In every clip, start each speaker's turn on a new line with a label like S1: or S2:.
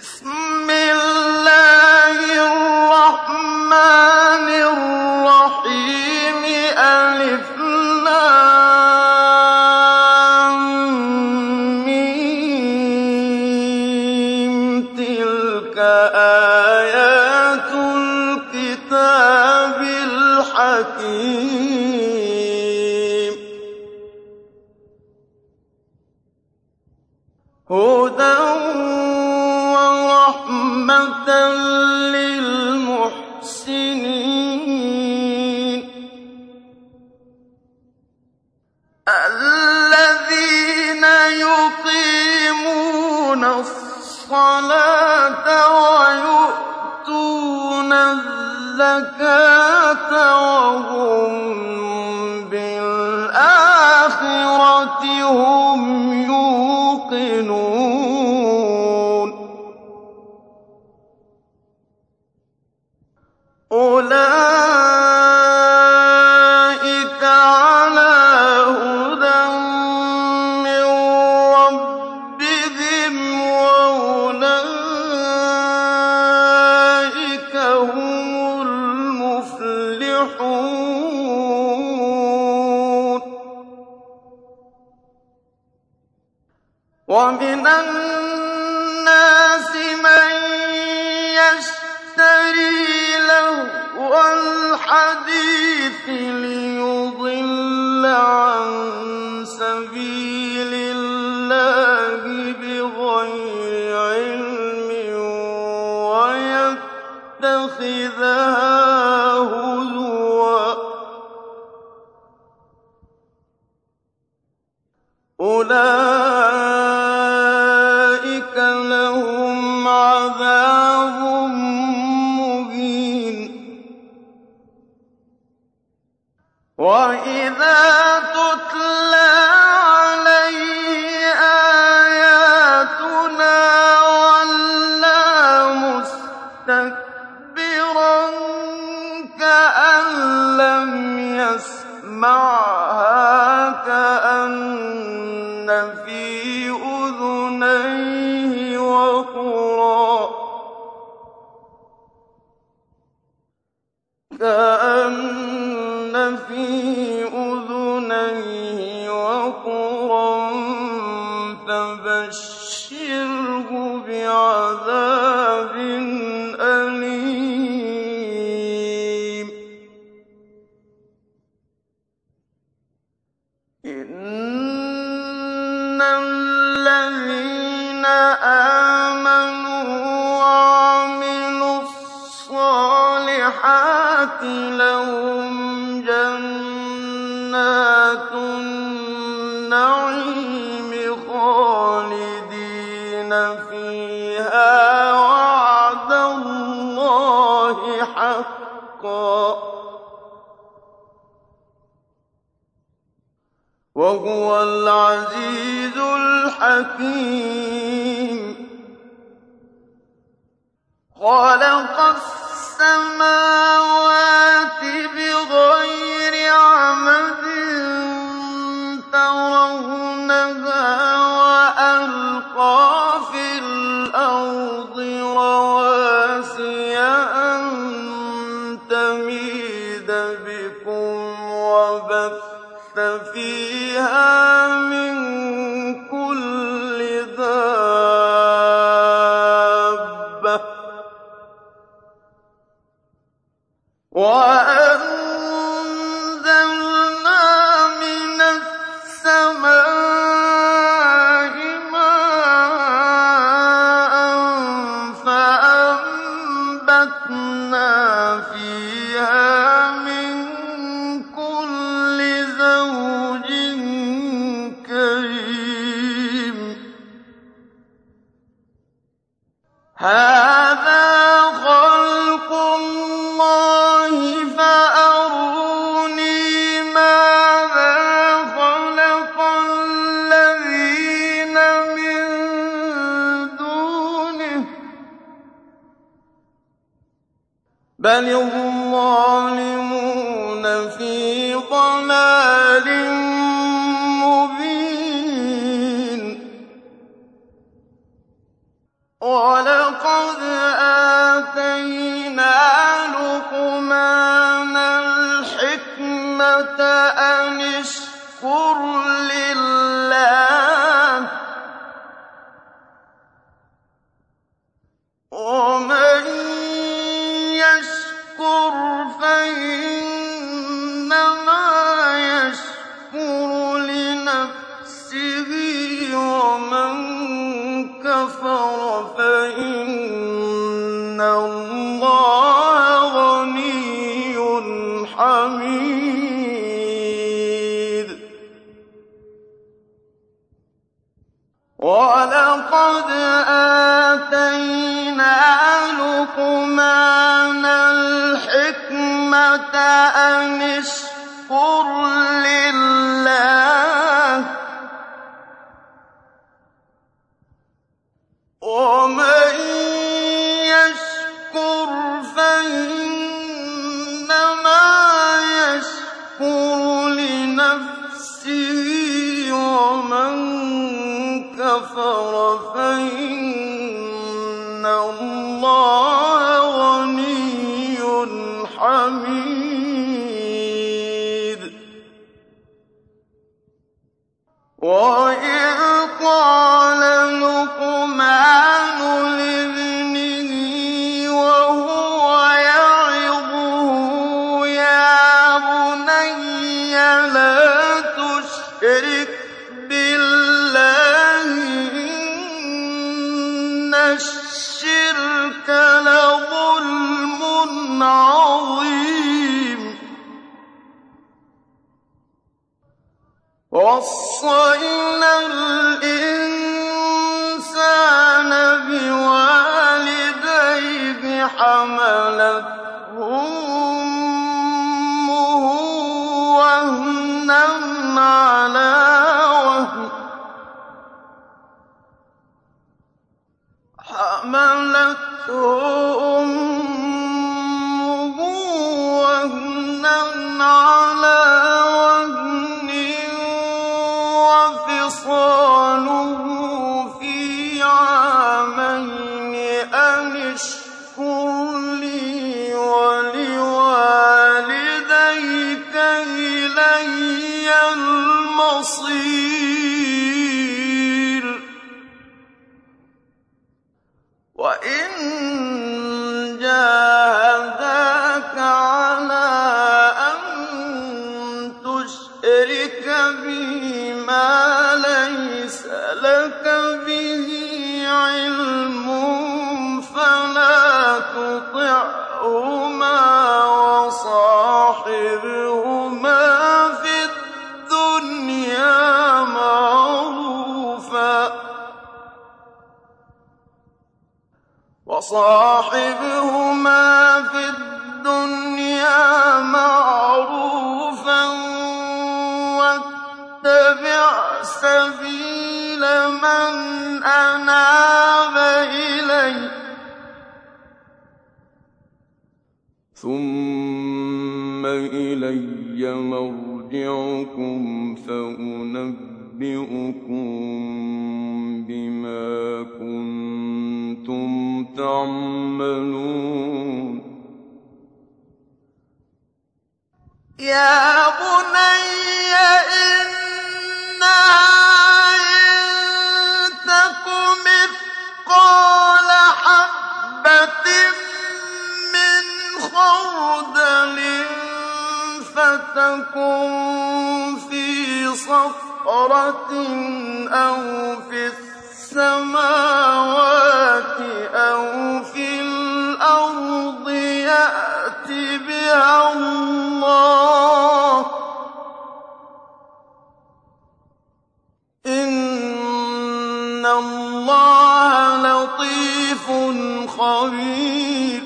S1: Christmas. الزَّكَاةَ وَهُوَ ومن الناس من يشتري له الحديث وإذا عَذَابٍ أَلِيمٍ. إِنَّ الَّذِينَ آمَنُوا وَعَمِلُوا الصَّالِحَاتِ العزيز الحكيم. خلق السماوات بغير عمد ترونها وألقى في الأرض رواسي أن تميد بكم وبث فيها وأ الظالمون في ضلال اللَّهَ غَنِيٌّ حَمِيدٌ وَلَقَدْ آتَيْنَا لُقْمَانَ الْحِكْمَةَ أَنِ اشْكُرْ لِلَّهِ ۚ كَفَرَ وَوَصَّيْنَا الْإِنسَانَ بِوَالِدَيْهِ حَمَلَتْهُ مَعْرُوفًا وَاتَّبِعْ سَبِيلَ مَنْ أَنَابَ إِلَيَّ ۚ ثُمَّ إِلَيَّ مَرْجِعُكُمْ فَأُنَبِّئُكُم كُنتُمْ تَعْمَلُونَ يَا بُنَيَّ إِنَّهَا إِن تَكُ مِثْقَالَ حَبَّةٍ مِّنْ خَرْدَلٍ فَتَكُن فِي صَخْرَةٍ أَوْ فِي السَّمَاوَاتِ أَوْ فِي الْأَرْضِ يَأْتِ بِهَا اللَّهُ ۚ إِنَّ اللَّهَ لَطِيفٌ خَبِيرٌ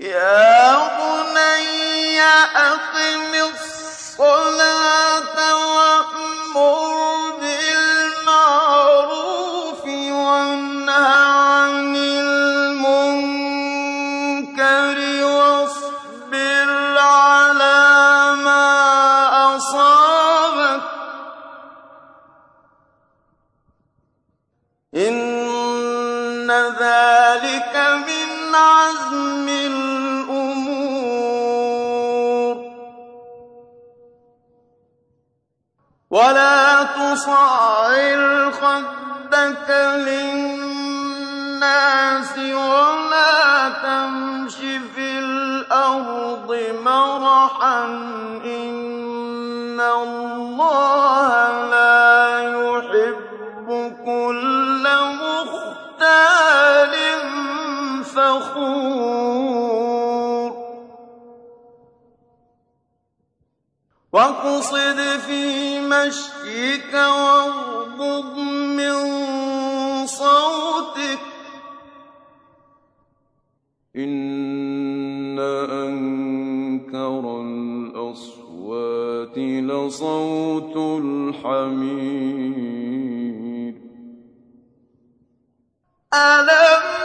S1: يَا بُنَيَّ أَقِمِ الصَّلَاةَ الْأَرْضِ مَرَحًا ۖ إِنَّ اللَّهَ لَا يُحِبُّ كُلَّ مُخْتَالٍ فَخُورٍ. وَاقْصِدْ فِي مَشْيِكَ وَاغْضُضْ لَصَوْتُ الْحَمِيرِ. أَلَمْ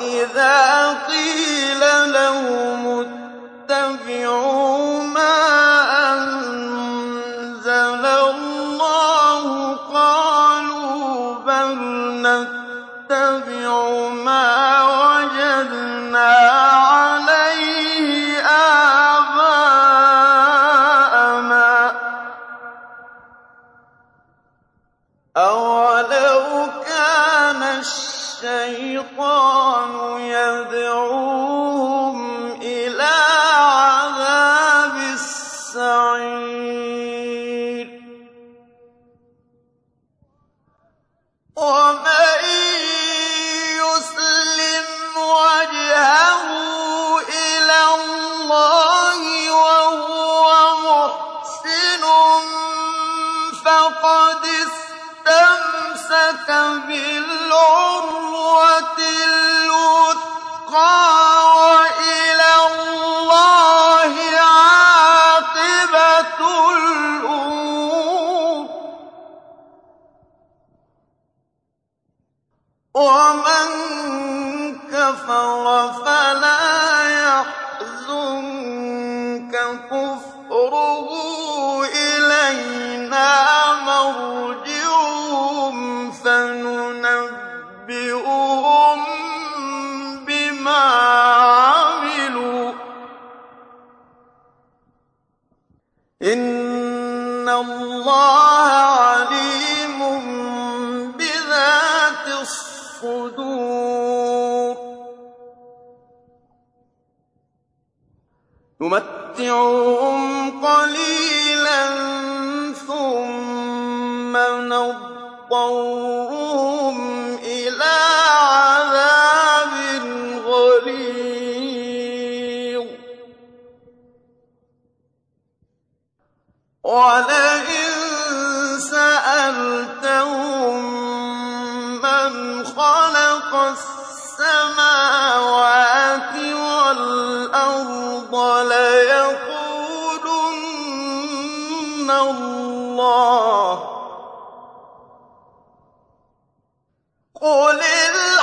S1: وَإِذَا قِيلَ لَهُمُ اتَّبِعُوا مَا أَنزَلَ اللَّهُ قَالُوا بَلْ نَتَّبِعُ مَا وَجَدْنَا عَلَيْهِ آبَاءَنَا ۚ. أَوَلَوْ كَانَ الشَّيْطَانُ يَدْعُوهُمْ وَمَن كَفَرَ فَلَا يَحْزُنكَ كُفْرُهُ ۚ نُمَتِّعُهُمْ قَلِيلًا ثُمَّ نَضْطَرُّهُمْ إِلَىٰ عَذَابٍ غَلِيظٍ.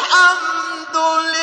S1: الْحَمْدُ لِلَّهِ ۚ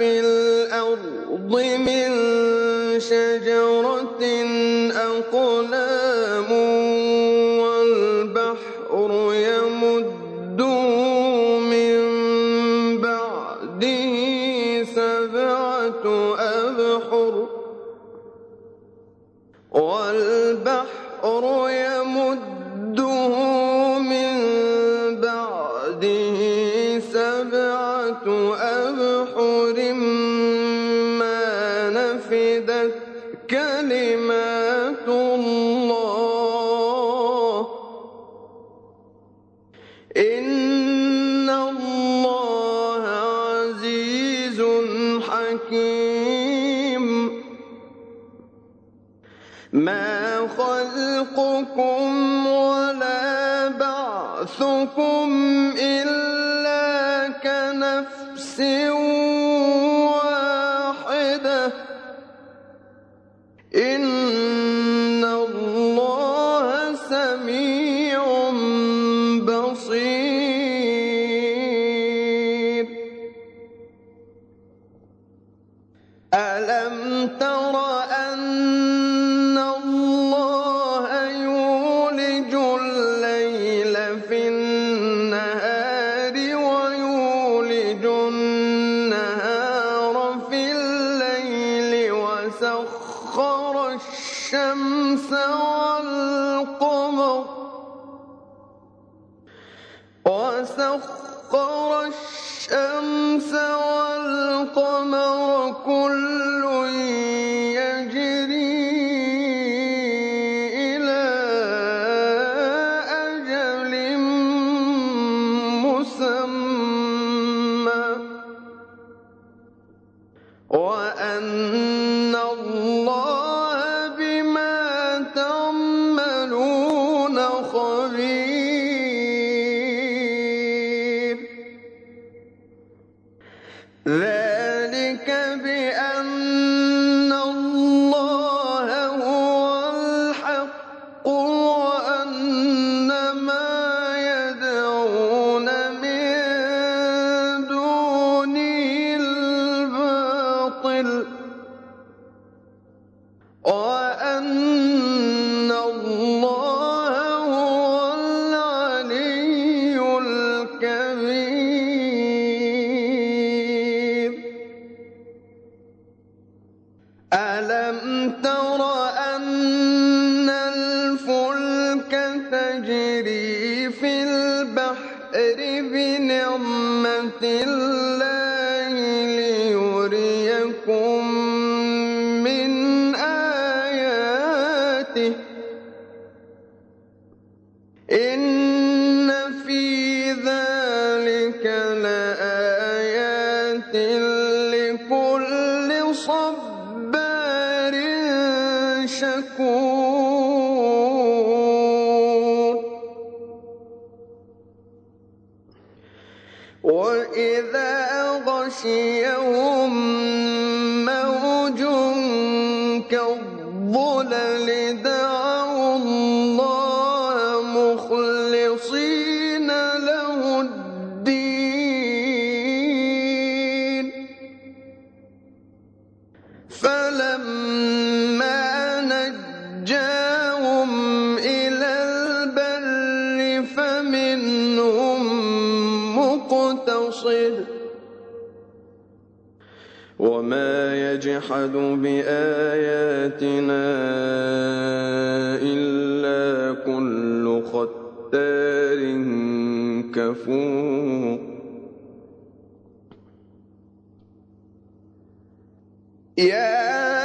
S1: في الأرض من شجرة أقلام إِنَّ اللَّهَ عَزِيزٌ حَكِيمٌ. ما خلقكم ولا بعثكم إلا كنفس Let ألم تر أن الفلك تجري في البحر بنعمة وإذا غشيهم موج كالظلل دعوا يجحد بآياتنا إلا كل ختار كفور. يا